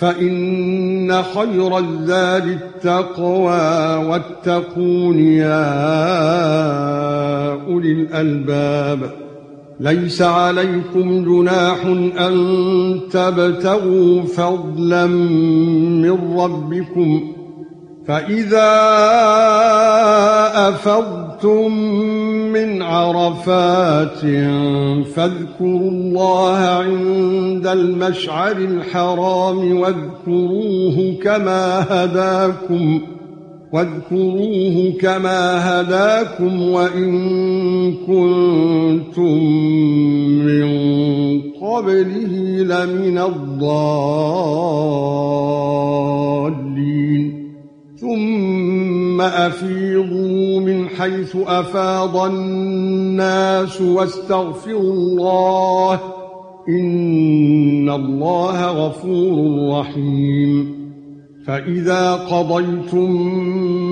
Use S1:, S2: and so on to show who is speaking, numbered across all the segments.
S1: فإن خير الزاد التقوى واتقون يا أولي الألباب. ليس عليكم جناح أن تبتغوا فضلا من ربكم فإذا أفضتم من عرفات فاذكروا الله عند المشعر الحرام واذكروه كما هداكم واذكروه كما هداكم وإن كنتم من قبله لمن الضالين. ثُمَّ مِنْ حَيْثُ أَفَاضَ النَّاسُ وَاسْتَغْفِرُوا اللَّهَ إِنَّ اللَّهَ غَفُورٌ رَّحِيمٌ فَإِذَا قَضَيْتُم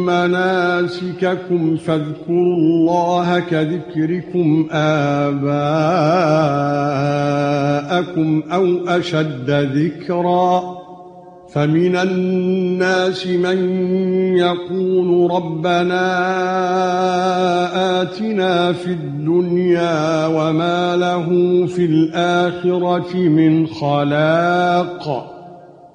S1: مَّنَاسِكَكُمْ فَاذْكُرُوا اللَّهَ كَذِكْرِكُمْ آبَاءَكُمْ أَوْ أَشَدَّ ذِكْرًا فَمِنَ النَّاسِ مَن يَقُولُ رَبَّنَا آتِنَا فِي الدُّنْيَا وَمَا لَهُ فِي الْآخِرَةِ مِنْ خَلَاقٍ.